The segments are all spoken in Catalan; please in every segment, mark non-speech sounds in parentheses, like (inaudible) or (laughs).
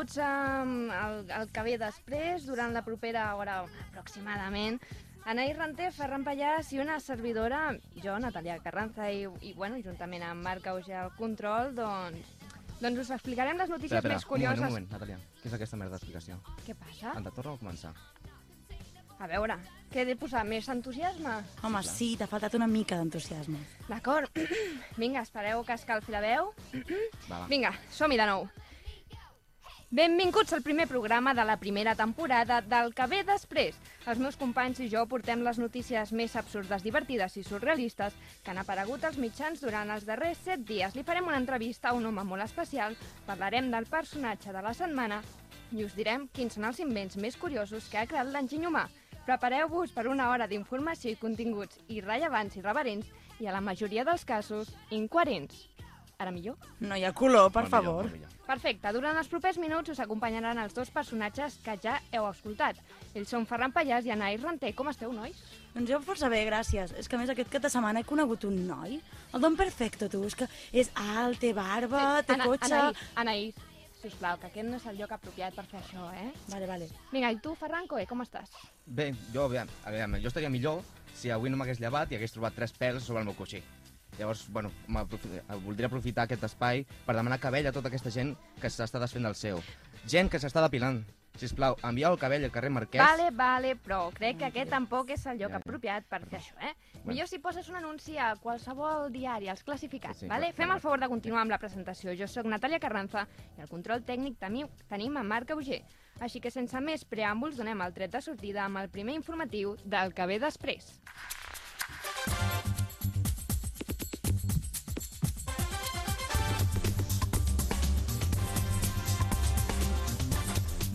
Benvinguts a, al, al que ve després, durant la propera hora aproximadament. Anaïs Ranter, Ferran Pallàs i una servidora, jo, Natàlia Carranza, i, i bueno, juntament amb Marc Auger al control, doncs, doncs us explicarem les notícies Espera, més espera, un curioses. moment, un moment, Natàlia. Què és aquesta merda d'explicació? Què passa? Anda, torna a començar. A veure, què he de posar? Més entusiasme? Home, sí, t'ha faltat una mica d'entusiasme. D'acord. (clears throat) Vinga, espereu que escalfi la veu. Va, va. Vinga, som-hi de nou. Benvinguts al primer programa de la primera temporada del que ve després. Els meus companys i jo portem les notícies més absurdes, divertides i surrealistes que han aparegut als mitjans durant els darrers set dies. Li farem una entrevista a un home molt especial, parlarem del personatge de la setmana i us direm quins són els invents més curiosos que ha creat l'enginy humà. Prepareu-vos per una hora d'informació i continguts irrellevants i reverents i, a la majoria dels casos, incoherents. Ara millor? No hi ha color, per Molt millor, favor. molt millor. Perfecte. Durant els propers minuts us acompanyaran els dos personatges que ja heu escoltat. Ells són Ferran Pallàs i Anaïs Ranter. Com esteu, nois? Doncs jo força bé, gràcies. És que més aquest cap de setmana he conegut un noi, el Don Perfecto, tu, és que és alt, té barba, té Ana- cotxe... Anaïs, Anaïs, sisplau, que aquest no és el lloc apropiat per fer això, eh? Vale, vale. Vinga, i tu, Ferran Coe, com estàs? Bé, jo, aviam, aviam, jo estaria millor si avui no m'hagués llevat i hagués trobat tres pèls sobre el meu coixí. Llavors, bueno, voldria aprofitar aquest espai per demanar cabell a tota aquesta gent que s'està desfent del seu. Gent que s'està depilant. Sisplau, envieu el cabell al carrer Marquès. Vale, vale, però crec que aquest tampoc és el lloc Ja, ja. apropiat per fer això, eh? Bueno. Millor si poses un anunci a qualsevol diari, als classificats, Sí, sí, vale? clar, Fem clar. el favor de continuar amb la presentació. Jo sóc Natàlia Carranza i al control tècnic tenim, tenim a Marc Auger. Així que sense més preàmbuls donem el tret de sortida amb el primer informatiu del que ve després.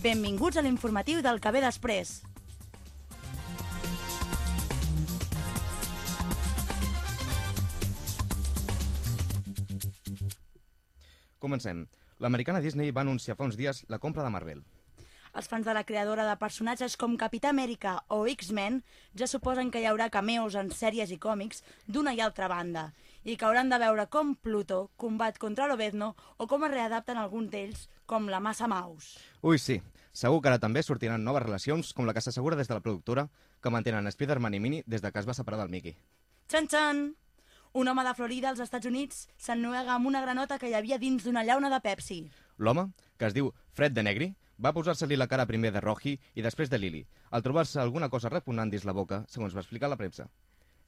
Benvinguts a l'informatiu del que ve després. Comencem. L'americana Disney va anunciar fa uns dies la compra de Marvel. Els fans de la creadora de personatges com Capità Amèrica o X-Men ja suposen que hi haurà cameos en sèries i còmics d'una i altra banda i que hauran de veure com Pluto combat contra l'Obezno o com es readapten alguns d'ells com la Massa Maus. Ui, sí. Segur que ara també sortiran noves relacions com la que s'assegura des de la productora que mantenen Spider-Man i Mini des de que es va separar del Mickey. Txan, txan! Un home de Florida, als Estats Units, s'ennuega amb una granota que hi havia dins d'una llauna de Pepsi. L'home, que es diu Fred de Negri, va posar-se-li la cara primer de Roji i després de Lily, al trobar-se alguna cosa repugnant dins la boca, segons va explicar la premsa.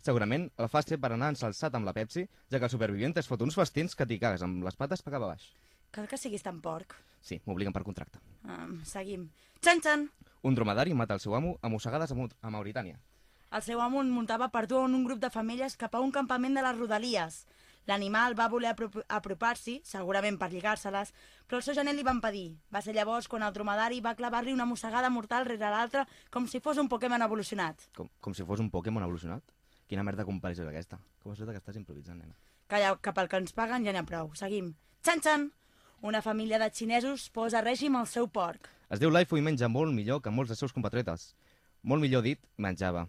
Segurament el fa ser per anar ensalçat amb la Pepsi, ja que el supervivent es fot uns festins que t'hi cagues amb les pates per cap a baix. Cal que siguis tan porc. Sí, m'obliguen per contracte. Um, seguim. Txan, txan! Un dromedari mata el seu amo a mossegades a, Mo- a Mauritània. El seu amo muntava per dur en un grup de famílies cap a un campament de les Rodalies. L'animal va voler aprop- apropar-s'hi, segurament per lligar-se-les, però el seu genet li va impedir. Va ser llavors quan el dromedari va clavar-li una mossegada mortal rere l'altra com si fos un Pokémon evolucionat. Com, com si fos un Pokémon evolucionat. Quina merda de comparació és aquesta? Com es nota que estàs improvisant, nena? Calla, cap al que ens paguen ja n'hi ha prou. Seguim. Txan, txan! Una família de xinesos posa règim al seu porc. Es diu Laifu i menja molt millor que molts dels seus compatriotes. Molt millor dit, menjava,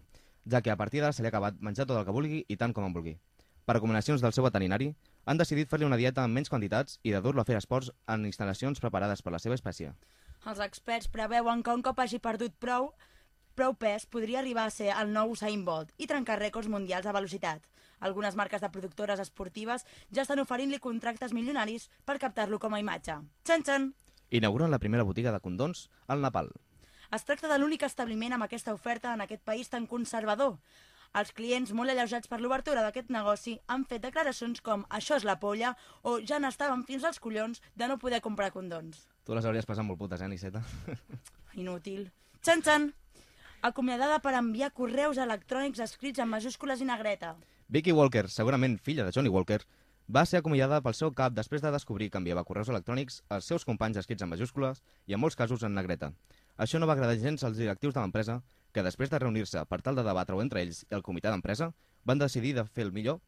ja que a partir d'ara se li ha acabat menjar tot el que vulgui i tant com en vulgui. Per recomanacions del seu veterinari, han decidit fer-li una dieta amb menys quantitats i de dur-lo a fer esports en instal·lacions preparades per la seva espècie. Els experts preveuen que un cop hagi perdut prou, prou pes podria arribar a ser el nou Usain Bolt i trencar rècords mundials de velocitat. Algunes marques de productores esportives ja estan oferint-li contractes milionaris per captar-lo com a imatge. Txan, txan! Inauguren la primera botiga de condons al Nepal. Es tracta de l'únic establiment amb aquesta oferta en aquest país tan conservador. Els clients, molt alleujats per l'obertura d'aquest negoci, han fet declaracions com «això és la polla» o «ja n'estaven fins als collons de no poder comprar condons». Tu les hauries passat molt putes, eh, Aniceta? Inútil. Txan, txan! Acomiadada per enviar correus electrònics escrits en majúscules i negreta. Vicky Walker, segurament filla de Johnny Walker, Va ser acomiadada pel seu cap després de descobrir que enviava correus electrònics als seus companys escrits en majúscules i en molts casos en negreta. Això no va agradar gens als directius de l'empresa, que després de reunir-se per tal de debatre-ho entre ells i el comitè d'empresa, van decidir de fer el millor,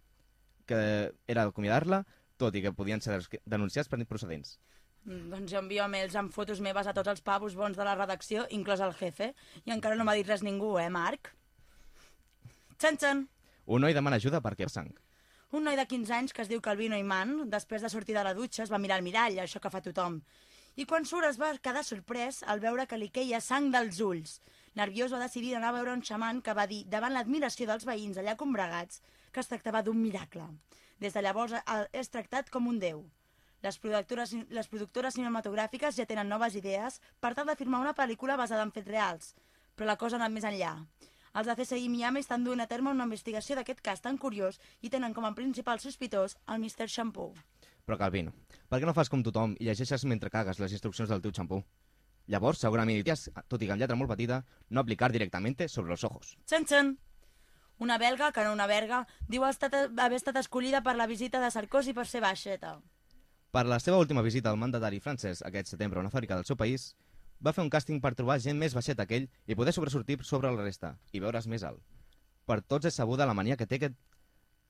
que era acomiadar-la, tot i que podien ser denunciats per procedents. Mm, Doncs jo envio mails amb fotos meves a tots els pavos bons de la redacció, inclòs el jefe, i encara no m'ha dit res ningú, eh, Marc? Txan, txan! Un noi demana ajuda perquè sang. Un noi de 15 anys que es diu Calvino Iman, després de sortir de la dutxa, es va mirar al mirall, això que fa tothom. I quan surt es va quedar sorprès al veure que li queia sang dels ulls. Nerviós va decidir anar a veure un xaman que va dir, davant l'admiració dels veïns allà combregats, que es tractava d'un miracle. Des de llavors eh, és tractat com un déu. Les productores, les productores cinematogràfiques ja tenen noves idees per tal de firmar una pel·lícula basada en fets reals, però la cosa ha anat més enllà. Els de CSI Miami estan duent a terme una investigació d'aquest cas tan curiós i tenen com a principal sospitós el Mr. Shampoo. Però Calvino, per què no fas com tothom i llegeixes mentre cagues les instruccions del teu xampú? Llavors, segurament diries, tot i que amb lletra molt petita, no aplicar directamente sobre los ojos. Txan, txan! Una belga, que no una verga, diu ha estat, haver estat escollida per la visita de Sarkozy per ser baixeta. Per la seva última visita al mandatari francès aquest setembre a una fàbrica del seu país, va fer un càsting per trobar gent més baixeta que ell i poder sobresortir sobre la resta i veure's més alt. Per tots és sabuda la mania que té, aquest,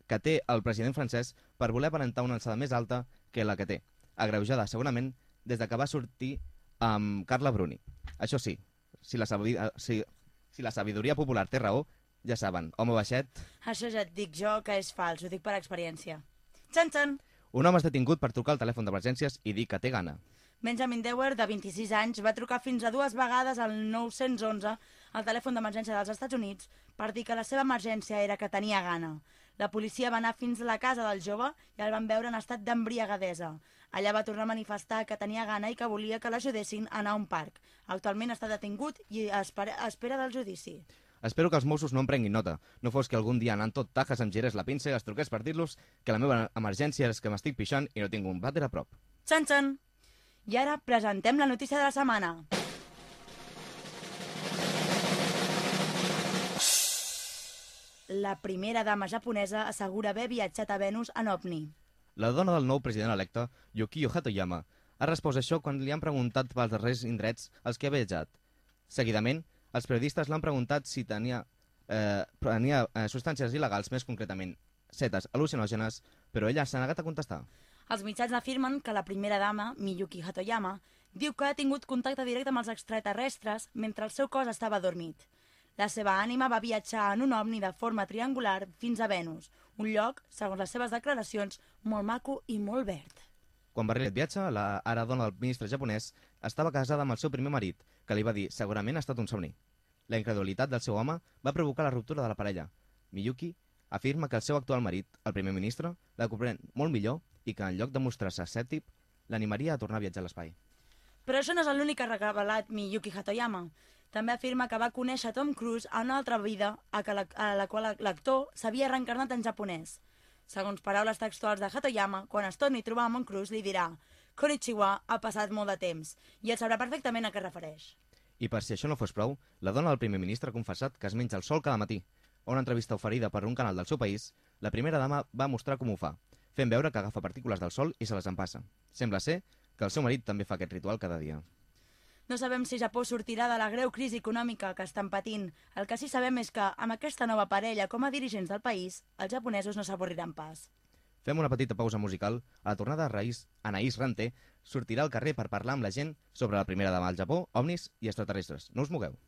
que té el president francès per voler aparentar una alçada més alta que la que té, agreujada segurament des de que va sortir amb Carla Bruni. Això sí, si la, sabi, si, si la sabidoria popular té raó, ja saben, home baixet... Això ja et dic jo que és fals, ho dic per experiència. Txan, txan! Un home és detingut per trucar al telèfon d'emergències i dir que té gana. Benjamin Dewar, de 26 anys, va trucar fins a dues vegades al 911, al telèfon d'emergència dels Estats Units, per dir que la seva emergència era que tenia gana. La policia va anar fins a la casa del jove i el van veure en estat d'embriagadesa. Allà va tornar a manifestar que tenia gana i que volia que l'ajudessin a anar a un parc. Actualment està detingut i espera, espera del judici. Espero que els Mossos no em prenguin nota. No fos que algun dia anant tot tajes em girés la pinça i els truqués per dir-los que la meva emergència és que m'estic pixant i no tinc un vàter a prop. Txan, txan! I ara presentem la notícia de la setmana. La primera dama japonesa assegura haver viatjat a Venus en OVNI. La dona del nou president electe, Yukio Hatoyama, ha respost això quan li han preguntat pels darrers indrets als que ha viatjat. Seguidament, els periodistes l'han preguntat si tenia, eh, tenia eh, substàncies il·legals, més concretament setes al·lucinògenes, però ella s'ha negat a contestar. Els mitjans afirmen que la primera dama, Miyuki Hatoyama, diu que ha tingut contacte directe amb els extraterrestres mentre el seu cos estava dormit. La seva ànima va viatjar en un ovni de forma triangular fins a Venus, un lloc, segons les seves declaracions, molt maco i molt verd. Quan va arribar viatge, la ara dona del ministre japonès estava casada amb el seu primer marit, que li va dir segurament ha estat un somni. La incredulitat del seu home va provocar la ruptura de la parella. Miyuki afirma que el seu actual marit, el primer ministre, la comprèn molt millor i que en lloc de mostrar-se escèptic, l'animaria a tornar a viatjar a l'espai. Però això no és l'únic que ha revelat Miyuki Hatoyama. També afirma que va conèixer Tom Cruise a una altra vida a, que la, a la qual l'actor s'havia reencarnat en japonès. Segons paraules textuals de Hatoyama, quan es torni a trobar amb en Cruise li dirà Konnichiwa, ha passat molt de temps, i ell sabrà perfectament a què es refereix. I per si això no fos prou, la dona del primer ministre ha confessat que es menja el sol cada matí. A una entrevista oferida per un canal del seu país, la primera dama va mostrar com ho fa, fent veure que agafa partícules del sol i se les empassa. Sembla ser que el seu marit també fa aquest ritual cada dia. No sabem si Japó sortirà de la greu crisi econòmica que estan patint. El que sí sabem és que, amb aquesta nova parella com a dirigents del país, els japonesos no s'avorriran pas. Fem una petita pausa musical. A la tornada, Raís, Anaïs Rante sortirà al carrer per parlar amb la gent sobre la primera dama al Japó, ovnis i extraterrestres. No us mogueu.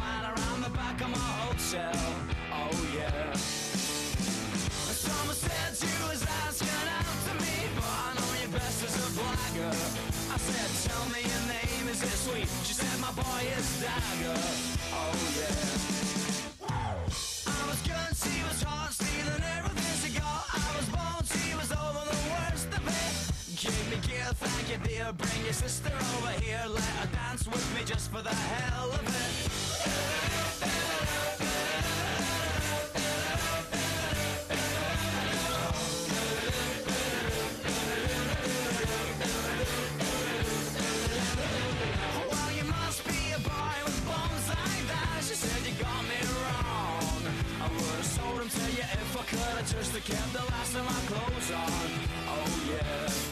around the back of my hotel. Oh yeah. Someone said you was asking me, but I know you best as a blagger. I said, tell me your name, is it sweet? She said, my boy is Dagger. Oh yeah. I was good, she was hot. Give me gear, thank you dear. Bring your sister over here, let her dance with me just for the hell of it. Well, you must be a boy with bones like that. Said you got me wrong. I would have sold him to if I could have just kept the last of my clothes on. Oh yeah.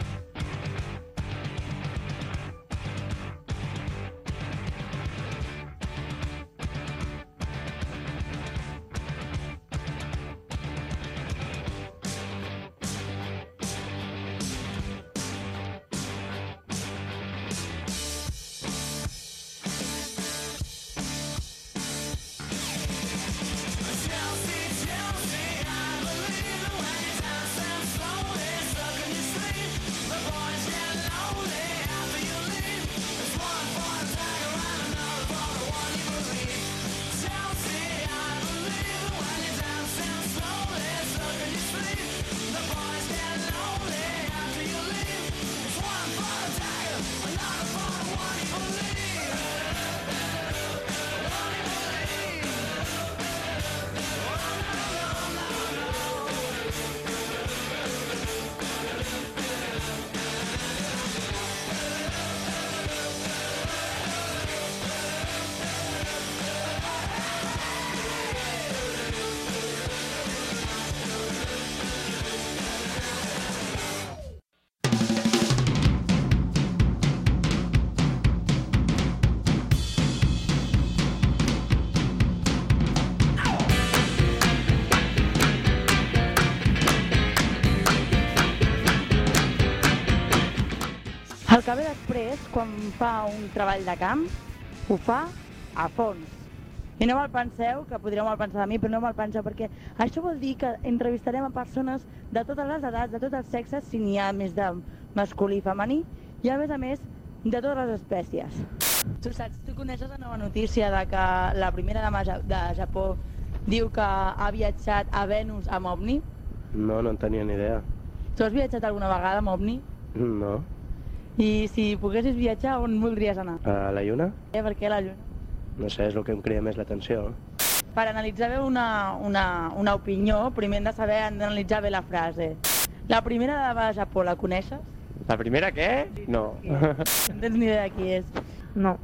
El que ve després, quan fa un treball de camp, ho fa a fons. I no me'l penseu, que podríeu mal pensar de mi, però no me'l penseu, perquè això vol dir que entrevistarem a persones de totes les edats, de tots els sexes, si n'hi ha més de masculí i femení, i a més a més, de totes les espècies. Tu saps, tu coneixes la nova notícia de que la primera dama de Japó diu que ha viatjat a Venus amb OVNI? No, no en tenia ni idea. Tu has viatjat alguna vegada amb OVNI? No. I si poguessis viatjar, on voldries anar? A la lluna? Eh, per què la Lluna? No sé, és el que em crida més l'atenció. Per analitzar bé una, una, una opinió, primer hem de saber, hem d'analitzar bé la frase. La primera de Japó, la coneixes? La primera què? No. No tens ni idea de qui és. No,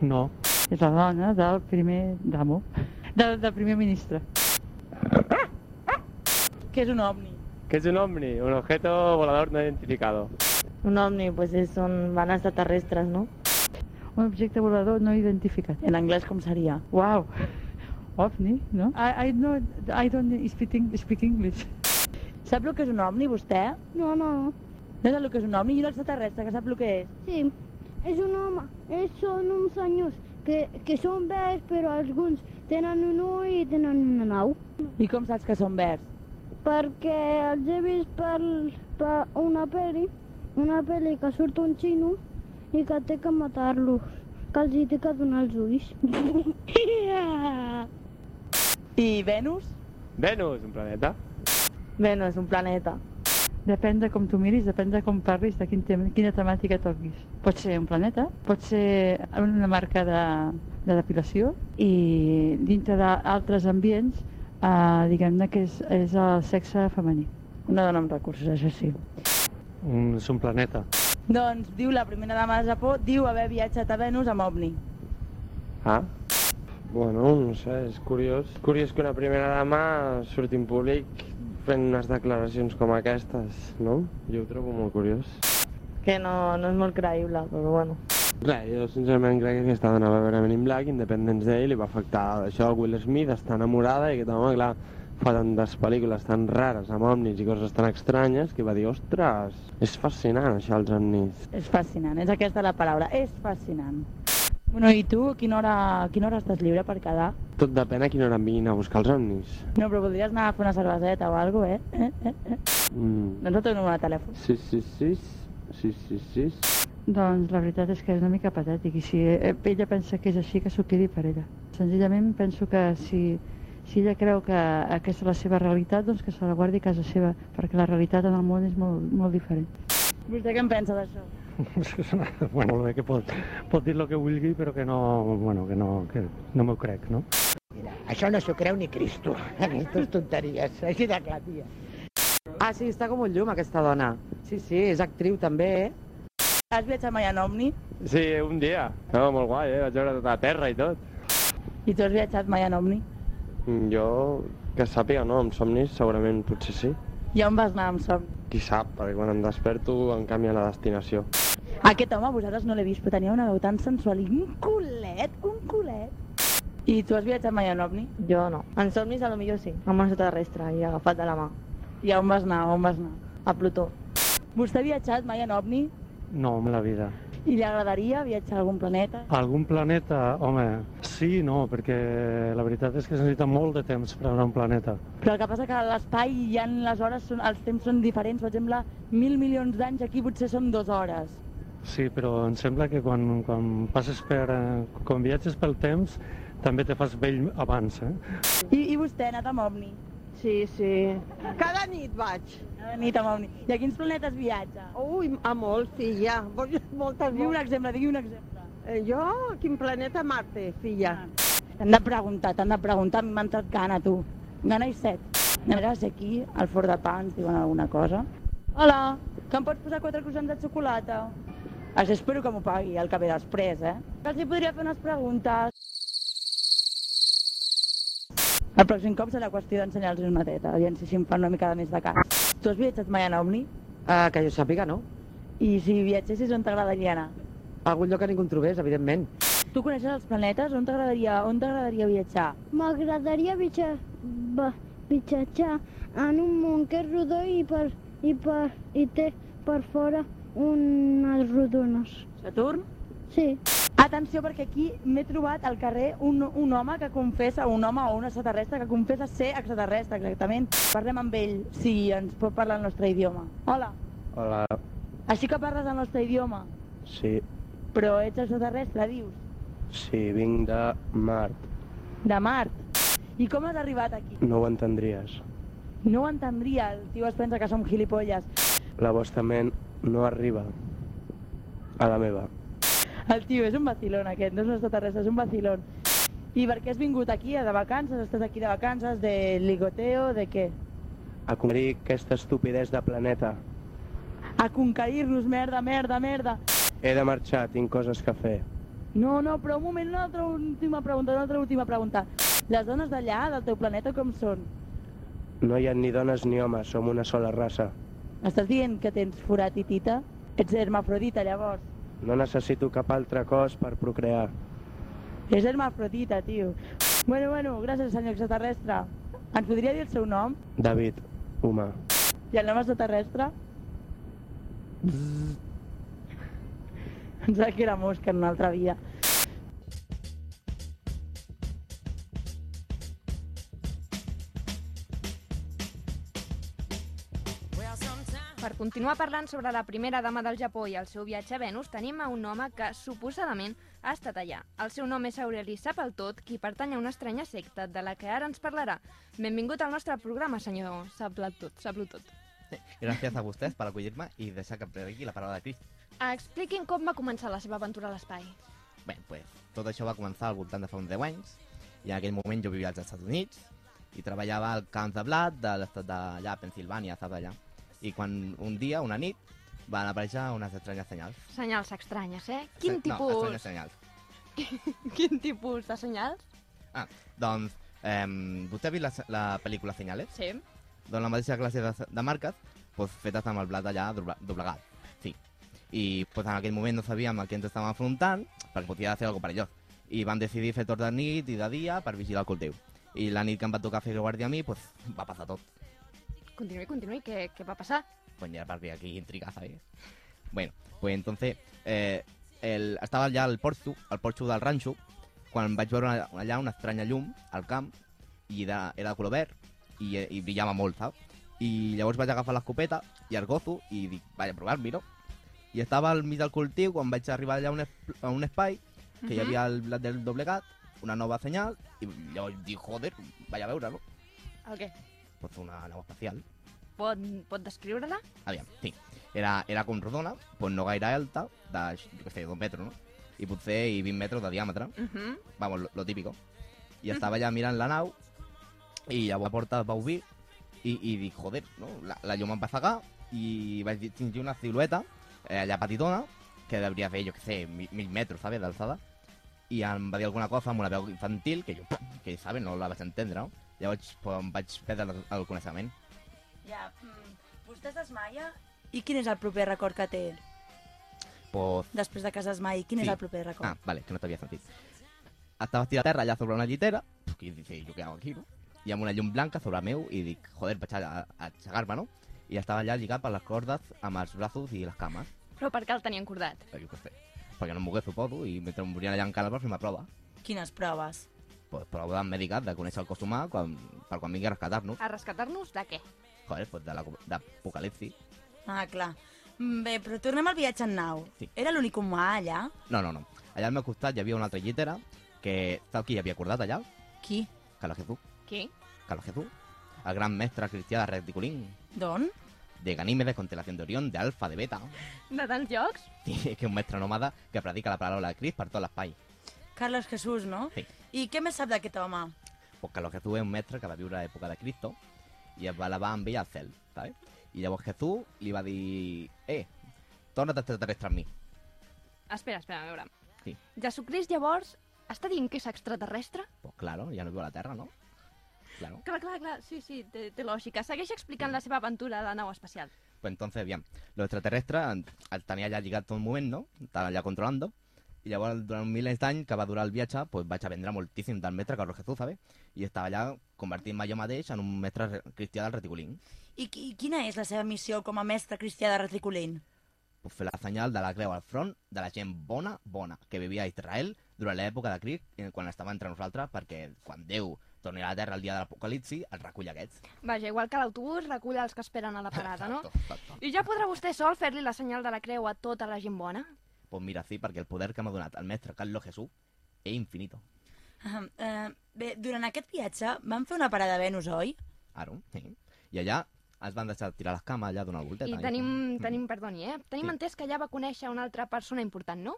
no. és la dona del primer damo, del, del primer ministre. Què és un ovni? ¿Qué es un ovni? Un objeto volador no identificado. Un ovni, pues es, son, van extraterrestres, ¿no? Un objecte volador no identificat. En anglès com seria? Wow, ovni, no? I, I, know, I don't speak, speak English. Sap el que és un ovni, vostè? No, no, no. No sap el que és un ovni? I un extraterrestre, que sap el que és? Sí, és un home. És, són uns senyors que, que són verds, però alguns tenen un ull i tenen una nau. I com saps que són verds? Perquè els he vist per, per una pel·li, una pel·li que surt un xino i que té que matar-los, que els hi té que donar els ulls. (laughs) I Venus? Venus, un planeta. Venus, un planeta. Depèn de com tu miris, depèn de com parlis, de quin tema, quina temàtica toquis. Pot ser un planeta, pot ser una marca de, de depilació i dintre d'altres ambients, eh, diguem-ne que és, és el sexe femení. Una dona amb recursos, això sí. Un, és un planeta. Doncs diu la primera dama de Japó, diu haver viatjat a Venus amb ovni. Ah? Bueno, no sé, és curiós. És curiós que una primera dama surti en públic fent unes declaracions com aquestes, no? Jo ho trobo molt curiós. Que no, no és molt creïble, però bueno. Res, jo sincerament crec que aquesta dona va veure Men in Black, Independence Day, li va afectar això, Will Smith està enamorada i aquest home, clar, fa tantes pel·lícules tan rares amb ovnis i coses tan estranyes que va dir, ostres, és fascinant això, els ovnis. És fascinant, és aquesta la paraula, és fascinant. Bueno, i tu, quina hora, quina hora estàs lliure per quedar? Tot depèn a quina hora em vinguin a buscar els ovnis. No, però voldries anar a fer una cerveseta o alguna cosa, eh? eh, eh, eh. Mm. Doncs el teu número de telèfon. 666 666 Doncs la veritat és que és una mica patètic i si eh, ella pensa que és així, que s'ho quedi per ella. Senzillament penso que si, si ella creu que aquesta és la seva realitat, doncs que se la guardi a casa seva, perquè la realitat en el món és molt, molt diferent. Vostè què en pensa d'això? (laughs) bueno, bé que pot, pot dir el que vulgui, però que no, bueno, que no, que no m'ho crec, no? Això no s'ho creu ni Cristo, (laughs) aquestes tonteries, així de clar, tia. Ah, sí, està com un llum, aquesta dona. Sí, sí, és actriu també, eh? Has viatjat mai en Omni? Sí, un dia. No, molt guai, eh? Vaig veure tota la terra i tot. I tu has viatjat mai en Omni? Jo, que sàpiga, no, amb somnis segurament potser sí. I on vas anar amb somni? Qui sap, perquè quan em desperto em canvia la destinació. Aquest home, vosaltres no l'he vist, però tenia una veu tan sensual i un culet, un culet. I tu has viatjat mai en Omni? Jo no. En somnis a lo millor sí, amb un extraterrestre i agafat de la mà. I on vas anar, on vas anar? A Plutó. Vostè ha viatjat mai en Omni? No, en la vida. I li agradaria viatjar a algun planeta? Algun planeta? Home, sí i no, perquè la veritat és que es necessita molt de temps per anar a un planeta. Però el que passa que a l'espai hi ha les hores, són, els temps són diferents. Per exemple, mil milions d'anys aquí potser són dues hores. Sí, però em sembla que quan, quan passes per... eh, quan viatges pel temps també te fas vell abans, eh? I, i vostè ha anat amb Omni? Sí, sí. Cada nit vaig. Cada nit amb Omni. I a quins planetes viatja? Ui, a molts, filla. Moltes, Digui un exemple, digui un exemple. Eh, jo, quin planeta Marte, filla? T'han de preguntar, t'han de preguntar, m'ha entrat gana, tu. Gana i set. A veure si aquí, al forn de pa, ens diuen alguna cosa. Hola, que em pots posar quatre croissants de xocolata? Això espero que m'ho pagui el que ve després, eh? Que els hi podria fer unes preguntes. El pròxim cop serà qüestió d'ensenyar-los una teta, aviam si així em fan una mica de més de cas. Tu has viatjat mai en Omni? Uh, que jo sàpiga, no. I si viatgessis, on t'agradaria anar? A algun lloc que ningú en trobés, evidentment. Tu coneixes els planetes? On t'agradaria on t'agradaria viatjar? M'agradaria viatjar, viatjar en un món que és rodó i, per, i, per, i té per fora unes rodones. Saturn? Sí. Atenció, perquè aquí m'he trobat al carrer un, un home que confessa, un home o un extraterrestre que confessa ser extraterrestre, exactament. Parlem amb ell, si ens pot parlar el nostre idioma. Hola, Hola, així que parles el nostre idioma, sí, però ets extraterrestre, dius, sí, vinc de Mart. de Mart. I com has arribat aquí? No ho entendries. No ho entendria, el tio es pensa que som gilipolles. La vostra ment no arriba a la meva. El tio és un vacilón aquest, no és un extraterrestre, és un vacilón. I per què has vingut aquí, de vacances? Estàs aquí de vacances, de ligoteo, de què? A conquerir aquesta estupidesa de planeta. A conquerir-nos, merda, merda, merda. He de marxar, tinc coses que fer. No, no, però un moment, una altra última pregunta, una altra última pregunta. Les dones d'allà, del teu planeta, com són? No hi ha ni dones ni homes, som una sola raça. Estàs dient que tens forat i tita? Ets hermafrodita, llavors. No necessito cap altre cos per procrear. És hermafrodita, tio. Bueno, bueno, gràcies, senyor extraterrestre. Ens podria dir el seu nom? David, humà. I el nom extraterrestre? Em sembla que era mosca en una altra vida. Continuar parlant sobre la primera dama del Japó i el seu viatge a Venus, tenim a un home que suposadament ha estat allà. El seu nom és Aureli Sapaltot, qui pertany a una estranya secta de la que ara ens parlarà. Benvingut al nostre programa, senyor Sapaltot. Sapaltot. Gràcies a vostès per acollir-me i deixar que pregui la paraula de Crist. Expliquin com va començar la seva aventura a l'espai. Bé, pues, tot això va començar al voltant de fa uns 10 anys, i en aquell moment jo vivia als Estats Units i treballava al camp de blat de l'estat d'allà, Pensilvània, estava allà. I quan un dia, una nit, van aparèixer unes estranyes senyals. Senyals estranyes, eh? Quin No, tipus... estranyes senyals. (laughs) Quin tipus de senyals? Ah, doncs, eh, vostè ha vist la, la pel·lícula Senyales? Sí. Doncs la mateixa classe de, de marques, doncs, fetes amb el blat allà doblegat. Sí. I pues, en aquell moment no sabíem a qui ens estàvem afrontant, perquè podia fer alguna perillós. I vam decidir fer tot de nit i de dia per vigilar el cultiu. I la nit que em va tocar fer guàrdia a mi, pues, va passar tot. Continuï, continuï, què, què va passar? Pues ya para aquí intriga, ¿sabes? Bueno, pues entonces eh, el, estava allà al porxo, al porxo del ranxo, quan vaig veure una- allà una estranya llum al camp i era, era de color verd i, eh, i brillava molt, saps? I llavors vaig agafar l'escopeta i el gozo i dic, vaig a provar-m'hi, no? I estava al mig del cultiu quan vaig arribar allà a un, a un espai que hi Mhm. havia el blat del doblegat, una nova senyal, i llavors dic, joder, vaig a veure, no? El què? Pues una nau espacial. Pot, pot descriure-la? Aviam, sí. Era, era com rodona, pues no gaire alta, de, jo què sé, dos metres, no? I potser i 20 metres de diàmetre. Uh -huh. Vamos, lo, lo típico. I estava allà mirant la nau, i llavors la porta va obrir, i, i dic, joder, no? La, la llum em va cegar, i vaig distingir una silueta, eh, allà petitona, que devia fer, jo què sé, mil, mil metres, ¿sabes?, d'alçada, i em va dir alguna cosa amb una veu infantil, que jo, que, ¿sabes?, no la vaig entendre, no? Llavors pues, em vaig perdre el, el coneixement. Ja, mm, vostè es desmaia? I quin és el proper record que té? Pues, Després de que es desmai, quin Sí. és el proper record? Ah, vale, que no t'havia sentit. Estava estirat a terra allà sobre una llitera, i dic, jo què hago aquí, no? I amb una llum blanca sobre meu, i dic, joder, vaig a, a aixecar-me, no? I estava allà lligat per les cordes amb els braços i les cames, Però per què el tenien cordat? perquè jo què sé, perquè no em mogués, suposo, i mentre em volien allà encara per fer una prova. Quines proves? Pues, prova mèdica de conèixer el cos humà quan, per quan vingui a rescatar-nos. A rescatar-nos de què? Joder, pues de la- d'apocalipsi. Ah, clar. Mm, Bé, però tornem al viatge en nau. Sí. Era l'únic humà allà? No, no, no. Allà al meu costat hi havia una altra llitera, que saps qui havia acordat allà? Qui? Carlos Jesús. Qui? Carlos Jesús. El gran mestre cristià de Reticulín. D'on? de Ganímedes, Constelación de Orión, de Alfa, de Beta. De tants llocs? Sí, (laughs) que és un mestre nòmada que predica la paraula de Crist per tot l'espai. Carlos Jesús, no? Sí. I què més sap d'aquest home? Pues Carlos Jesús és un mestre que va viure a l'època de Cristo i es va elevar amb ell al cel, ¿sabes? I llavors Jesús li va dir, eh, torna't extraterrestre amb mi. Espera, espera, a veure. Sí. Jesucrist, llavors, està dient que és extraterrestre? Pues claro, ja no viu a la Terra, no? Claro. Clar, clar, clar, sí, sí, té, té lògica. Segueix explicant la seva aventura a la nau espacial. Pues entonces, bien, los extraterrestres el tenia allà lligat tot el moment, no? Estaven allà controlando. I llavors, durant milers d'anys que va durar el viatge, pues vaig aprendre moltíssim del mestre Carlos Jesús, ¿sabes? I estava allà convertint-me jo mateix en un mestre re- cristià del reticulín. I, qui- quina és la seva missió com a mestre cristià de Reticulín? pues fer la senyal de la creu al front de la gent bona, bona, que vivia a Israel durant l'època de Crist, eh, quan estava entre nosaltres, perquè quan Déu torni a la Terra el dia de l'Apocalipsi, el recull aquests. Vaja, igual que l'autobús recull els que esperen a la parada, no? Exacto, exacto. I ja podrà vostè sol fer-li la senyal de la creu a tota la gent bona? Pues mira, sí, perquè el poder que m'ha donat el mestre Carlos Jesús és infinito. Ah, eh, bé, durant aquest viatge van fer una parada a Venus, oi? Ara, sí. I allà es van deixar tirar les cames allà d'una volteta. I tenim, tenim, perdoni, eh? Tenim Sí. entès que allà va conèixer una altra persona important, no?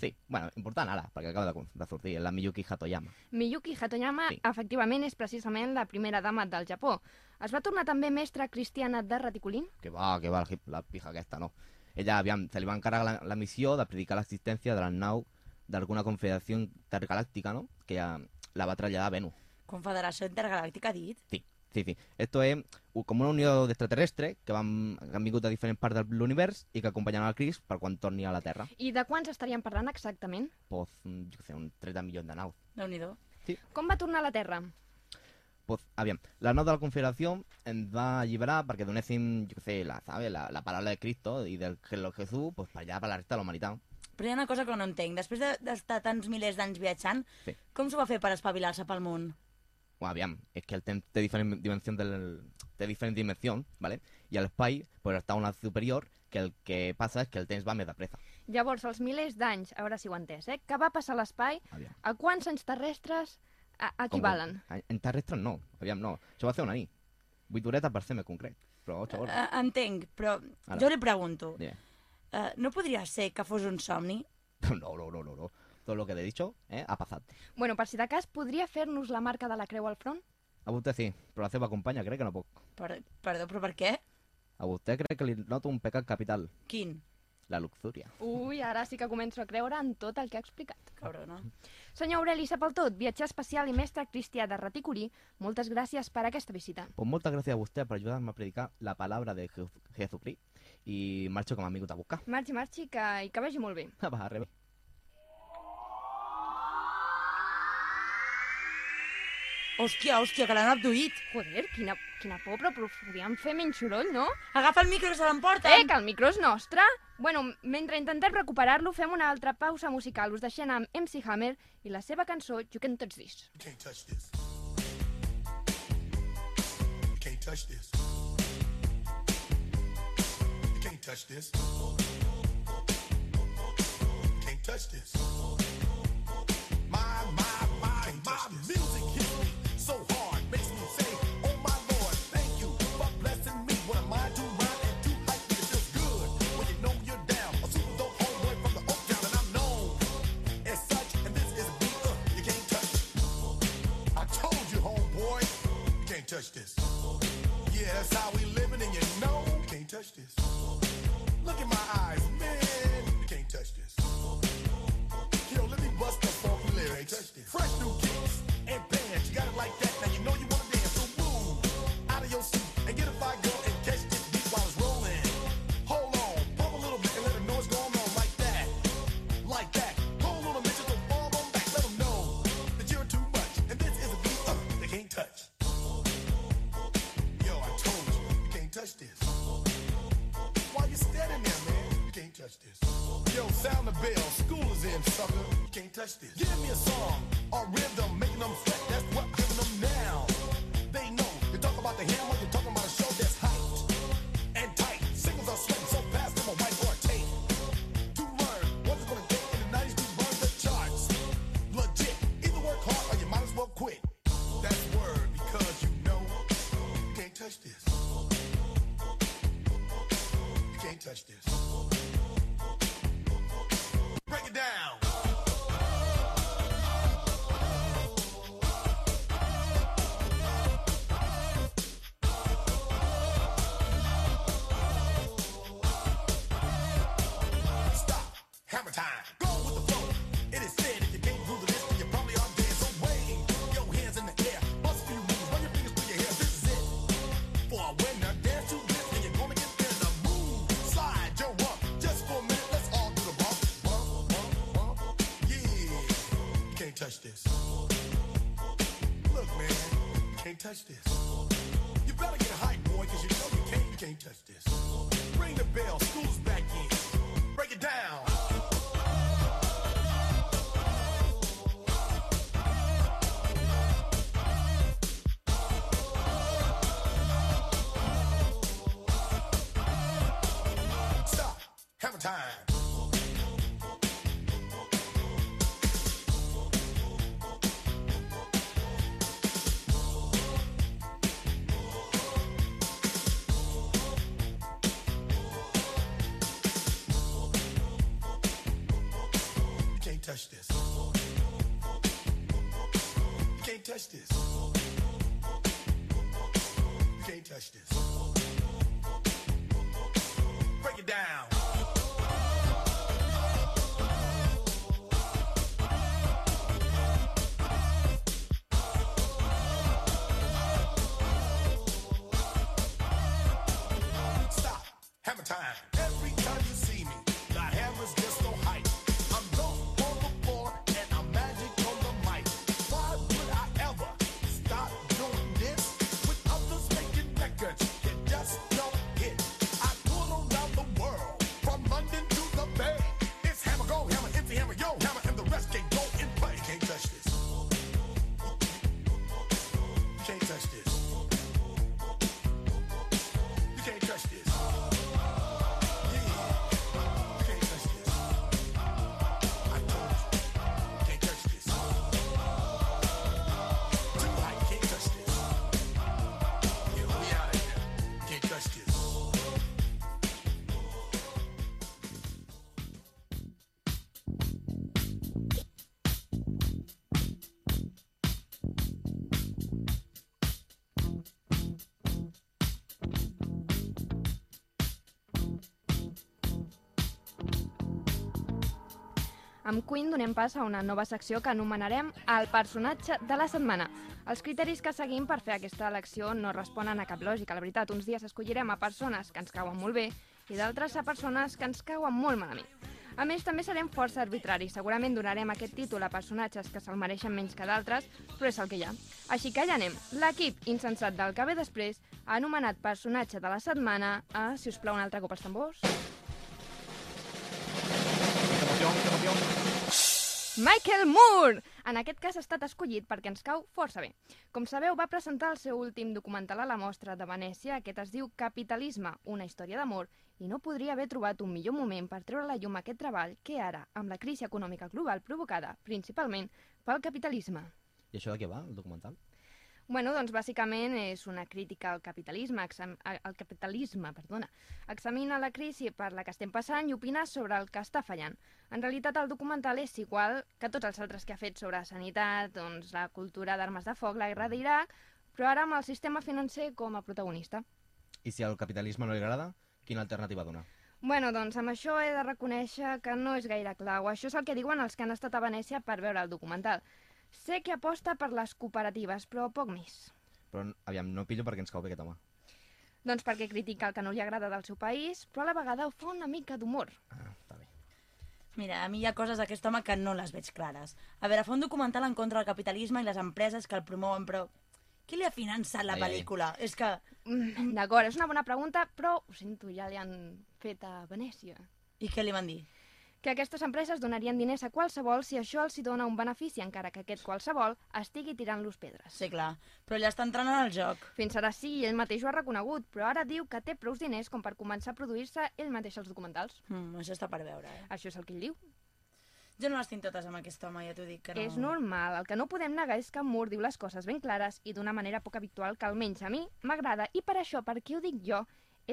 Sí, bueno, important ara, perquè acaba de, de sortir, la Miyuki Hatoyama. Miyuki Hatoyama, Sí. efectivament, és precisament la primera dama del Japó. Es va tornar també mestra cristiana de reticulín? Que va, que va, la, la pija aquesta, no. Ella, aviam, se li va encarregar la, la missió de predicar l'existència de la nau d'alguna confederació intergalàctica, no? Que ja la va traslladar a Venus. Confederació Intergalàctica, ha dit? Sí, sí, sí. Esto es com una unió d'extraterrestres que, van, que han vingut de diferents parts de l'univers i que acompanyen el Crist per quan torni a la Terra. I de quants estaríem parlant exactament? Pues, mm, jo què sé, un 30 milions de naus. Déu-n'hi-do. Com va tornar a la Terra? Pues, aviam, la nau de la Confederació ens va alliberar perquè donéssim, jo què sé, la, ¿sabe? la, la paraula de Cristo i del Hello Jesús, pues, per allà, per la resta de la humanitat. Però hi ha una cosa que no entenc. Després de- d'estar tants milers d'anys viatjant, Sí. com s'ho va fer per espavilar-se pel món? Bueno, aviam, és que el temps té diferent dimensió del, té diferent dimensió, ¿vale? I l'espai pues, està a una superior que el que passa és que el temps va més de pressa. Llavors, els milers d'anys, a veure si ho entès, eh? que va passar l'espai, a quants anys terrestres a- Com- equivalen? En, en terrestres no, aviam, no. Això va ser una nit. Vuit horetes per ser més concret, però 8 hores. Uh, entenc, però Ara. jo li pregunto, Dime. uh, no podria ser que fos un somni? (laughs) No, no, no, no, no. Todo lo que he dicho eh, ha passat. Bueno, per si de cas, podria fer-nos la marca de la creu al front? A vostè sí, però la seva companya crec que no puc. Per, perdó, però per què? A vostè crec que li noto un pecat capital, Quin? la luxúria. Ui, ara sí que començo a creure en tot el que ha explicat. Cabrona. Senyor Aureli tot, viatger especial i mestre cristià de Raticurí, moltes gràcies per aquesta visita. Pues moltes gràcies a vostè per ajudar-me a predicar la palabra de Jesucrí i marxo com a amic a buscar. Marxi, marxi, que, i que vagi molt bé. (laughs) Va, arriba. Hòstia, hòstia, que l'han abduït. Joder, quina, quina por, però podríem fer menys soroll, no? Agafa el micro que se l'emporten. Eh, que el micro és nostre. Bueno, mentre intentem recuperar-lo, fem una altra pausa musical. Us deixem amb MC Hammer i la seva cançó You Can't Touch This. You can't touch this. You can't touch this. You can't touch this. You can't touch this. touch this. Justice. this. Amb Queen donem pas a una nova secció que anomenarem el personatge de la setmana. Els criteris que seguim per fer aquesta elecció no responen a cap lògica, la veritat. Uns dies escollirem a persones que ens cauen molt bé i d'altres a persones que ens cauen molt malament. A més, també serem força arbitraris. Segurament donarem aquest títol a personatges que se'l mereixen menys que d'altres, però és el que hi ha. Així que allà anem. L'equip insensat del que ve després ha anomenat personatge de la setmana a, si us plau, un altre cop els tambors. Campions, campions. Michael Moore! En aquest cas ha estat escollit perquè ens cau força bé. Com sabeu, va presentar el seu últim documental a la mostra de Venècia, aquest es diu Capitalisme, una història d'amor, i no podria haver trobat un millor moment per treure a la llum aquest treball que ara, amb la crisi econòmica global provocada, principalment, pel capitalisme. I això de què va, el documental? Bueno, doncs bàsicament és una crítica al capitalisme, al capitalisme, perdona. Examina la crisi per la que estem passant i opina sobre el que està fallant. En realitat el documental és igual que tots els altres que ha fet sobre sanitat, doncs la cultura d'armes de foc, la guerra d'Iraq, però ara amb el sistema financer com a protagonista. I si al capitalisme no li agrada, quina alternativa dona? Bueno, doncs amb això he de reconèixer que no és gaire clar, o això és el que diuen els que han estat a Venècia per veure el documental. Sé que aposta per les cooperatives, però poc més. Però, aviam, no pillo perquè ens cau bé aquest home. Doncs perquè critica el que no li agrada del seu país, però a la vegada ho fa una mica d'humor. Mira, a mi hi ha coses d'aquest home que no les veig clares. A veure, fa un documental en contra del capitalisme i les empreses que el promouen, però qui li ha finançat la Ai, ai. pel·lícula? És que... Mm, D'acord, és una bona pregunta, però ho sento, ja li han fet a Venècia. I què li van dir? Que aquestes empreses donarien diners a qualsevol si això els hi dona un benefici, encara que aquest qualsevol estigui tirant-los pedres. Sí, clar, però ella està entrant en el joc. Fins ara sí, ell mateix ho ha reconegut, però ara diu que té prous diners com per començar a produir-se ell mateix els documentals. Mm, això està per veure, eh? Això és el que ell diu. Jo no les tinc totes amb aquest home, ja t'ho dic que no... És normal, el que no podem negar és que Moore diu les coses ben clares i d'una manera poc habitual que almenys a mi m'agrada, i per això, per què ho dic jo,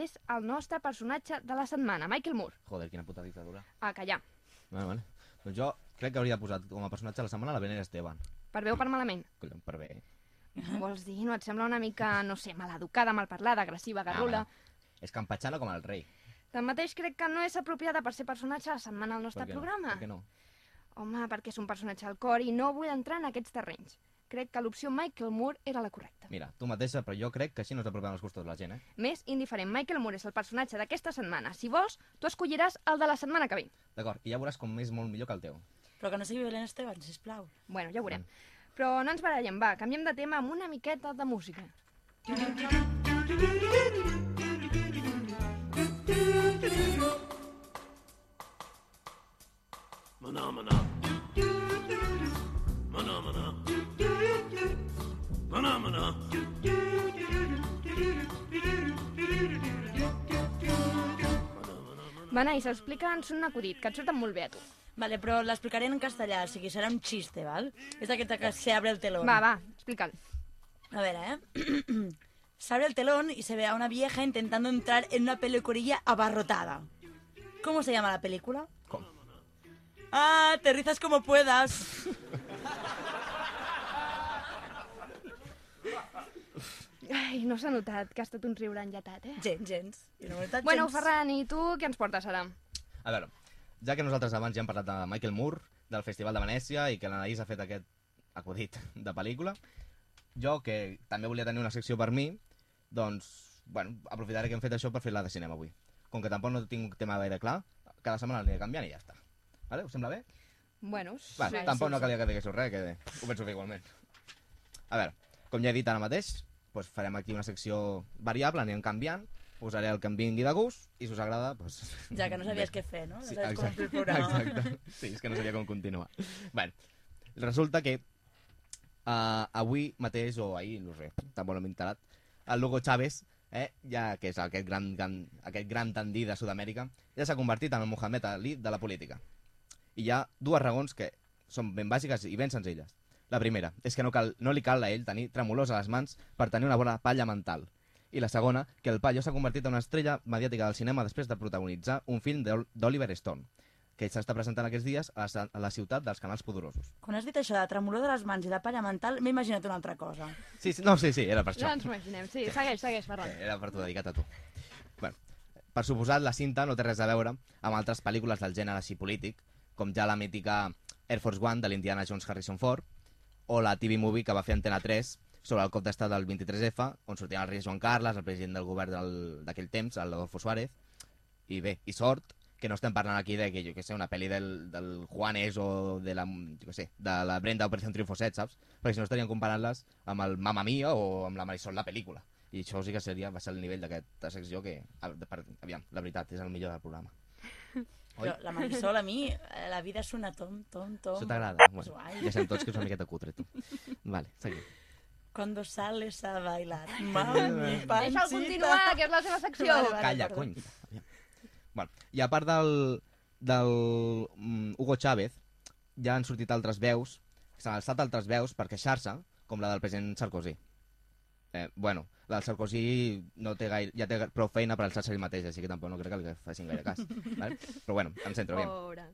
és el nostre personatge de la setmana, Michael Moore. Joder, quina puta dictadura. A callar. Vale, vale. Doncs jo crec que hauria posat com a personatge de la setmana la Belén Esteban. Per bé o per malament? Collons, per bé. Vols dir, no et sembla una mica, no sé, maleducada, malparlada, agressiva, garrula? És campatxana com el rei. Tanmateix crec que no és apropiada per ser personatge de la setmana al nostre Per què no? programa. Per què no? Home, perquè és un personatge al cor i no vull entrar en aquests terrenys. Crec que l'opció Michael Moore era la correcta. Mira, tu mateixa, però jo crec que així no s'apropem els gustos de la gent, eh? Més indiferent, Michael Moore és el personatge d'aquesta setmana. Si vols, tu escolliràs el de la setmana que ve. D'acord, i ja veuràs com és molt millor que el teu. Però que no sigui Belén Esteban, sisplau. Bueno, ja ho veurem. Però no ens barallem, va, canviem de tema amb una miqueta de música. Mana, mana. Mana. Va, Nai, explica'ns un acudit, que et surten molt bé a tu. Vale, però l'explicaré en castellà, o sigui, serà un xiste, val? És d'aquesta que se abre el telón. Va, va, explica'l. A ver, ¿eh? (clears throat) se abre el telón y se ve a una vieja intentando entrar en una peluquería abarrotada. ¿Cómo se llama la película? ¿Cómo? Ah, te rizas como puedas. (laughs) Ai, no s'ha notat que ha estat un riure enllatat, eh? Gens, gens. I no notat Bueno, gens. Ferran, i tu què ens portes ara? A veure, ja que nosaltres abans ja hem parlat de Michael Moore, del Festival de Venècia, i que l'Anaïs ha fet aquest acudit de pel·lícula, jo, que també volia tenir una secció per mi, doncs, bueno, aprofitaré que hem fet això per fer la de cinema avui. Com que tampoc no tinc un tema gaire clar, cada setmana l'aniré canviant i ja està. Vale? Us sembla bé? Bueno, Bueno, tampoc no calia que diguéssiu res, que ho penso fer igualment. A veure, com ja he dit ara mateix, doncs farem aquí una secció variable, anirem canviant, posaré el que em vingui de gust, i si us agrada, doncs... Ja que no sabies bé. què fer, no? No Sí, sabies com exacte, fer el programa. Exacte. Sí, és que no sabia com continuar. Bueno, resulta que uh, avui mateix, o ahir, no sé, tampoc no m'he enterat, el Lugo Chávez, eh, ja que és aquest gran, gran, aquest gran tendí de Sud-amèrica, ja s'ha convertit en el Mohamed Ali de la política. I hi ha dues raons que són ben bàsiques i ben senzilles. La primera és que no, cal, no li cal a ell tenir tremolors a les mans per tenir una bona palla mental. I la segona, que el paio s'ha convertit en una estrella mediàtica del cinema després de protagonitzar un film d'Ol- d'Oliver Stone, que s'està presentant aquests dies a la, a la ciutat dels canals poderosos. Quan has dit això de tremolor de les mans i de palla mental, m'he imaginat una altra cosa. Sí, sí, no, sí, sí, era per això. Ja ens imaginem. Sí, segueix, segueix, Ferran. Eh, Era per tu, dedicat a tu. Bueno, per suposat, la cinta no té res a veure amb altres pel·lícules del gènere així polític, com ja la mítica Air Force One de l'Indiana Jones Harrison Ford, o la TV Movie que va fer Antena 3 sobre el cop d'estat del 23F, on sortien el rei Joan Carles, el president del govern d'aquell temps, el Adolfo Suárez, I bé, i sort que no estem parlant aquí de que, jo que sé, una pel·li del, del Juanes o de la, jo que sé, de la Brenda Operación Triunfo 7, saps? Perquè si no estaríem comparant-les amb el Mamma Mia o amb la Marisol la pel·lícula. I això sí que seria, va ser el nivell d'aquesta secció que, aviam, la veritat, és el millor del programa. Però la Marisol, a mi, eh, la vida sona tom, tom, tom. Això t'agrada? És Bueno, ja sabem tots que és una miqueta cutre, tu. Vale, seguim. Cuando sales a bailar, mami, Deixa'l panchita. continuar, que és la seva secció. Vale, vale, Calla, perdó. cony. Bueno, I a part del, del mm, Hugo Chávez, ja han sortit altres veus, s'han alçat altres veus per queixar-se, com la del president Sarkozy. Eh, bueno, la del Sarkozy no té gaire, ja té prou feina per alçar-se ell mateix, així que tampoc no crec que li facin gaire cas. (laughs) vale? Però bueno, em centro. Pobre.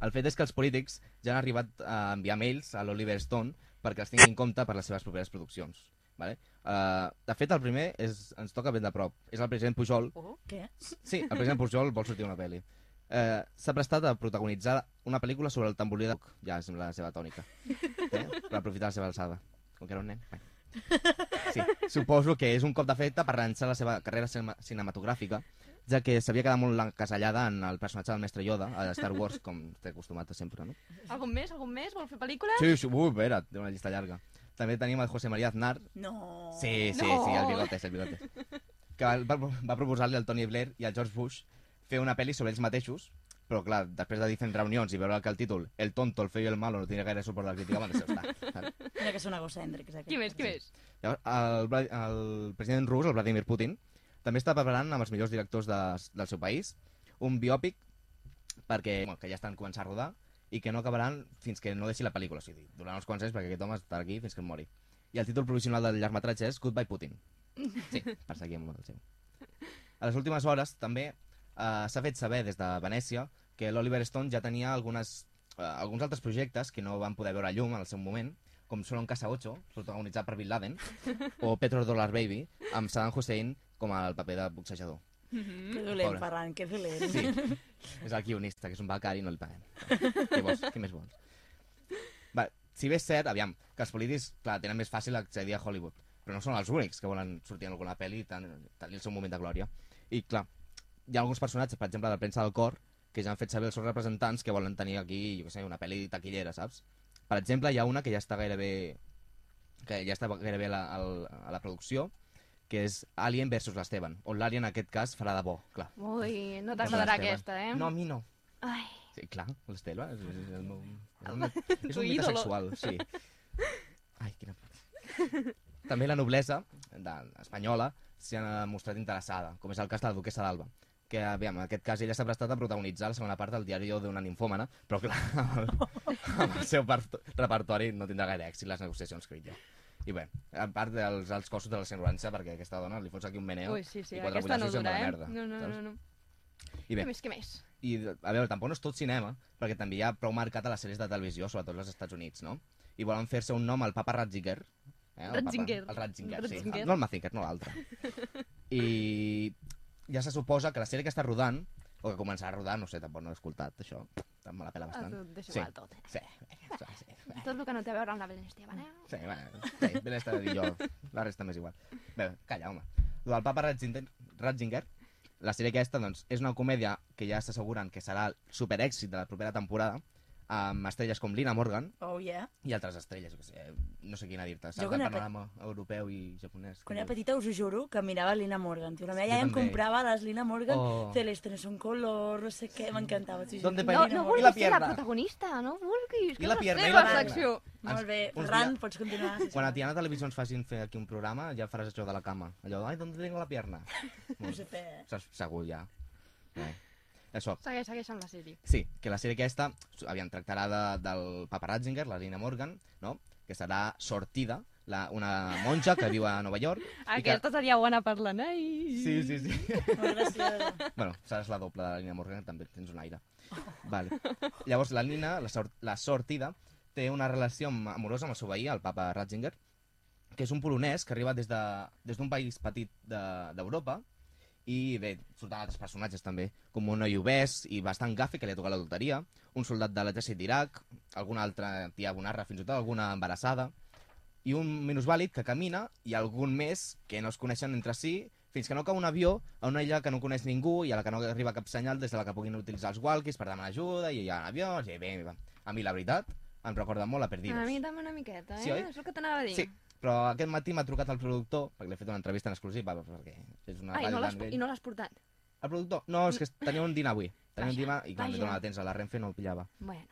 El fet és que els polítics ja han arribat a enviar mails a l'Oliver Stone perquè els tingui en compte per les seves properes produccions. Vale? Uh, de fet, el primer és, ens toca ben de prop. És el president Pujol. Oh, què? Sí, el president Pujol vol sortir una pel·li. Uh, S'ha prestat a protagonitzar una pel·lícula sobre el tamborí de... Ja és la seva tònica. Eh? Per aprofitar la seva alçada. Com que era un nen. Bé. Sí, suposo que és un cop d'efecte per relançar la seva carrera cinema cinematogràfica, ja que s'havia quedat molt encasellada en el personatge del mestre Yoda, a Star Wars, com t'he acostumat a sempre, no? Algun més? Algun més? Vol fer pel·lícules? Sí, sí, ui, espera, té una llista llarga. També tenim el José María Aznar. No. Sí, sí, No. sí, el bigotes, el bigotes. Que va, va, va proposar-li al Tony Blair i al George Bush fer una pel·li sobre ells mateixos, però clar, després de diferents reunions i veure que el títol El tonto, el feo i el malo no tenia gaire suport de la crítica, deixar estar. saps? Mira que són egocèntrics, aquest. Qui més, qui més? Llavors, el, el president rus, el Vladimir Putin, també està preparant amb els millors directors de, del seu país un biòpic perquè, bueno, que ja estan començant a rodar i que no acabaran fins que no deixi la pel·lícula. O sigui, durant uns quants anys perquè aquest home estarà aquí fins que mori. I el títol provisional del llargmetratge és Goodbye Putin. Sí, per seguir amb el seu. A les últimes hores també eh, s'ha fet saber des de Venècia que l'Oliver Stone ja tenia algunes, eh, alguns altres projectes que no van poder veure llum en el seu moment, com Solo en Casa 8, protagonitzat per Bin Laden, (laughs) o Petro Dollar Baby, amb Saddam Hussein com el paper de boxejador. Que dolent, Pobre. Ferran, que dolent. Sí, és el guionista, que és un becari i no li paguem. Què vols? Què més vols? Va, si bé és cert, aviam, que els polítics, clar, tenen més fàcil accedir a Hollywood, però no són els únics que volen sortir en alguna pel·li i ten- tenir el seu moment de glòria. I, clar, hi ha alguns personatges, per exemple, de la premsa del cor, que ja han fet saber els seus representants que volen tenir aquí, jo què sé, una pel·li taquillera, saps? Per exemple, hi ha una que ja està gairebé que ja està gairebé a la, a la producció, que és Alien versus l'Esteban, on l'Alien en aquest cas farà de bo, clar. Ui, no t'agradarà aquesta, eh? No, a mi no. Ai, Sí, clar, l'Estela és, és, és, el meu, és, un, és un ídolo. metasexual, sí. Ai, quina puta. També la noblesa de, espanyola s'hi ha mostrat interessada, com és el cas de la duquesa d'Alba, que, aviam, en aquest cas ella s'ha prestat a protagonitzar la segona part del diari d'una ninfòmana, però clar, amb el, amb el seu repertori no tindrà gaire èxit les negociacions, crec jo. I bé, a part dels alts costos de la assegurança, perquè aquesta dona li fots aquí un meneo Ui, sí, sí, i quatre aquesta no dura, eh? merda. No, no, saps? no, no. I bé, més, què més? i, a veure, tampoc no és tot cinema, perquè també hi ha prou marcat a les sèries de televisió, sobretot als Estats Units, no? I volen fer-se un nom al papa Ratzinger. Eh? El Ratzinger. Papa, el Ratzinger, sí. Ratzinger. No el Mazinger, no l'altre. (laughs) I ja se suposa que la sèrie que està rodant, o que començarà a rodar, no sé, tampoc no he escoltat això, me la pela Ah, bastant. tu deixa igual tot, eh? Sí, sí, sí, sí. Tot el que no té a veure amb la Belén Esteban, eh? Sí, bueno, sí, ben està i jo, la resta m'és igual. Bé, calla, home. Lo del papa Ratzinger, Ratzinger la sèrie aquesta, doncs, és una comèdia que ja s'asseguren que serà el superèxit de la propera temporada, amb estrelles com Lina Morgan Oh, yeah. i altres estrelles, sé, no sé quina dir-te, saps? Del era pe- panorama europeu i japonès. Quan era petita us ho juro que mirava Lina Morgan. Tio. La meva iaia em comprava les Lina Morgan Oh. celestes en color, no sé què, m'encantava. t'ho juro. ¿Dónde No, no? I la vulguis ser la pierna? protagonista, no vulguis, que I la pierna, i la pierna. secció. Molt bé, dia- pots continuar. Quan a Tiana Televisió ens facin fer aquí un programa, ja faràs això de la cama. Allò, ai, ¿dónde tengo la pierna? (laughs) No sé fer, eh? Segur, ja. Eh. Això. Segueix, segueix amb la sèrie. Sí, que la sèrie aquesta, aviam, tractarà de, del Papa Ratzinger, la Lina Morgan, no? que serà sortida, la, una monja que viu a Nova York. (laughs) i que... Aquesta seria bona per la Nei. Sí, sí, sí. (laughs) Bueno, seràs la doble de la Lina Morgan, també tens un aire. Vale. Llavors, la Nina, la, sort, la sortida, té una relació amorosa amb el seu veí, el papa Ratzinger, que és un polonès que arriba des de- des d'un país petit de- d'Europa, i bé, surten altres personatges també, com un noi obès i bastant gafe que li ha tocat la loteria, un soldat de l'exèrcit d'Iraq, alguna altra tia bonarra, fins i tot alguna embarassada, i un minusvàlid que camina i algun més que no es coneixen entre si, fins que no cau un avió a una illa que no coneix ningú i a la que no arriba cap senyal des de la que puguin utilitzar els walkies per demanar ajuda i hi ha avions i bé. A mi, la veritat, em recorda molt a Perdidos. A mi també una miqueta, eh? Sí, oi? És el que t'anava a dir. Sí, però aquest matí m'ha trucat el productor, perquè li he fet una entrevista en exclusiva, perquè és una Ah, i no l'has tan vell. i no l'has portat? El productor? No, és que tenia un dinar avui. Tenia un Vaja, dinar i vaja. m'he donat temps a la Renfe no el pillava. Bueno.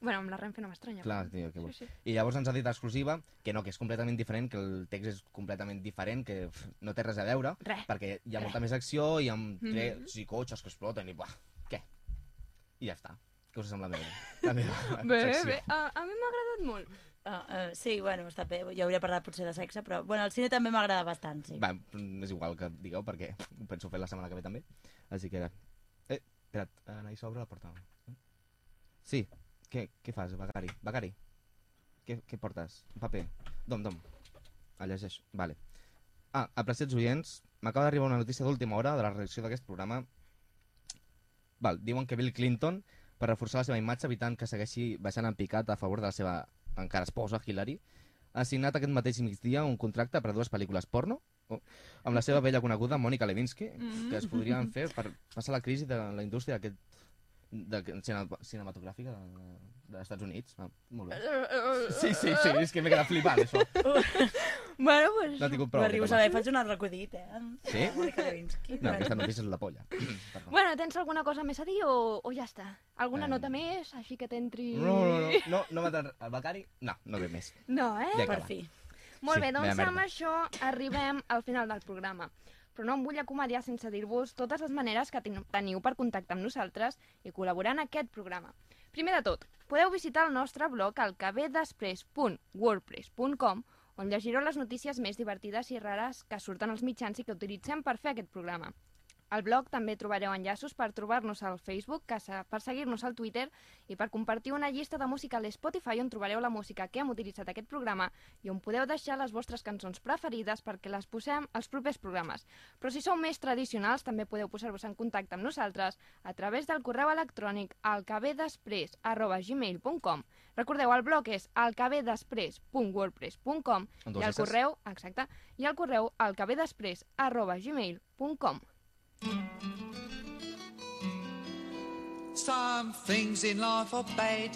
Bueno, amb la Renfe no m'estranya. Clar, tio, què vols. Sí, sí. I llavors ens ha dit exclusiva que no, que és completament diferent, que el text és completament diferent, que pff, no té res a veure, Res. perquè hi ha Res. molta més acció i amb Mhm. trets i cotxes que exploten i buah, què? I ja està. Què us sembla la meva, la meva Bé, secció? bé. A, a mi m'ha agradat molt. Uh, uh, sí, bueno, està bé. Jo hauria parlat potser de sexe, però bueno, el cine també m'agrada bastant, sí. Va, és igual que digueu, perquè ho penso fer la setmana que ve també. Així que... Eh, espera't, Anaïs, obre la porta. Sí, què, què fas, Becari? Becari, què, què portes? Un paper? Dom, dom. El llegeixo. Vale. Ah, apreciats oients, m'acaba d'arribar una notícia d'última hora de la redacció d'aquest programa. Val, diuen que Bill Clinton, per reforçar la seva imatge evitant que segueixi baixant en picat a favor de la seva encara esposa, Hillary, ha signat aquest mateix migdia un contracte per a dues pel·lícules porno amb la seva vella coneguda Mònica Lewinsky, Mm. que es podrien fer per passar la crisi de la indústria d'aquest de, cine- cinematogràfica de- dels Estats Units. Ah, molt bé. Sí, sí, sí, és que m'he quedat flipant, això. (laughs) Bueno, pues... No tingut prou. Arribo a saber, faig un altre acudit, eh? Sí? No, aquesta notícia és la polla. (clears throat) Bueno, tens alguna cosa més a dir o, o ja està? Alguna Eh, nota més, així que t'entri... No, no, no, no, no de... El becari? No, no ve més. No, eh? Ja Per fi. Molt Sí, bé, doncs amb això arribem al final del programa. Però no em vull acomiadar sense dir-vos totes les maneres que ten- teniu per contactar amb nosaltres i col·laborar en aquest programa. Primer de tot, podeu visitar el nostre blog al cabedespress.wordpress.com on llegireu les notícies més divertides i rares que surten als mitjans i que utilitzem per fer aquest programa. Al blog també trobareu enllaços per trobar-nos al Facebook, se- per seguir-nos al Twitter i per compartir una llista de música a l'Spotify on trobareu la música que hem utilitzat aquest programa i on podeu deixar les vostres cançons preferides perquè les posem als propers programes. Però si sou més tradicionals també podeu posar-vos en contacte amb nosaltres a través del correu electrònic alcabedespress.gmail.com Recordeu, el blog és dos i el correu, exacte, i el correu alcabedespress.gmail.com Some things in life are bad.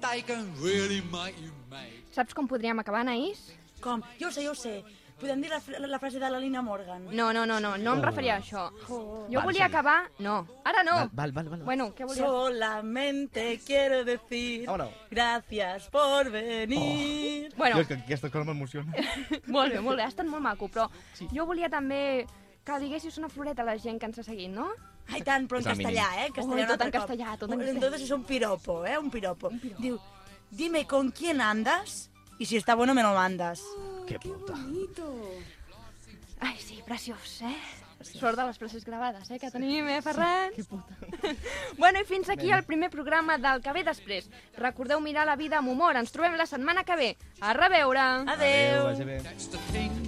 They can really make you mad. Saps com podríem acabar, Anaïs? Com? Jo ho sé, jo ho sé. Podem dir la, fr- la frase de la Lina Morgan. No, no, no, no, no em Oh. referia a això. Jo Vale, volia sí. acabar... No, ara no. Val, val, val. Bueno, què volies? Solamente quiero decir Vámonos. gracias por venir. Bueno, Jo, és que aquesta cosa m'emociona. (laughs) molt bé, molt bé, ha estat molt maco, però jo volia també que diguessis una floreta a la gent que ens ha seguit, no? Ai, tant, però en castellà, eh? En castellà Ui, un tot en castellà, tot en Entonces castellà. es un piropo, eh? Un piropo. Diu, dime con quién andas y si está bueno me lo mandas. Que puta. Ai, sí, preciós, eh? Sort de les frases gravades, eh, que tenim, eh, Ferran? Que puta. (laughs) bueno, i fins aquí el primer programa del que ve després. Recordeu mirar la vida amb humor. Ens trobem la setmana que ve. A reveure! Adéu, vagi bé.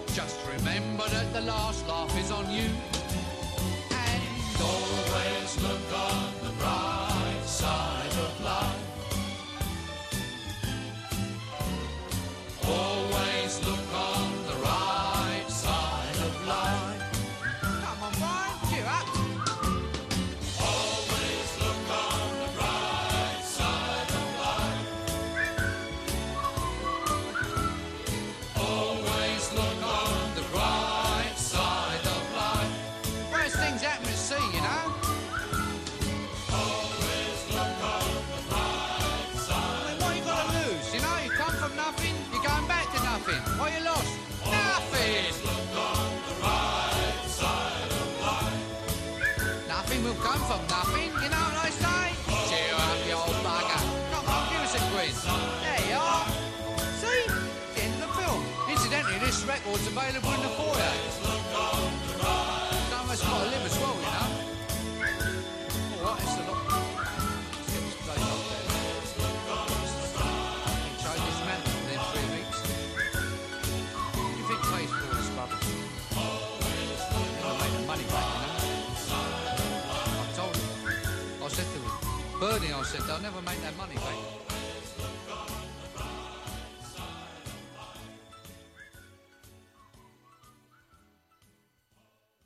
Just remember that the last laugh is on you. And always look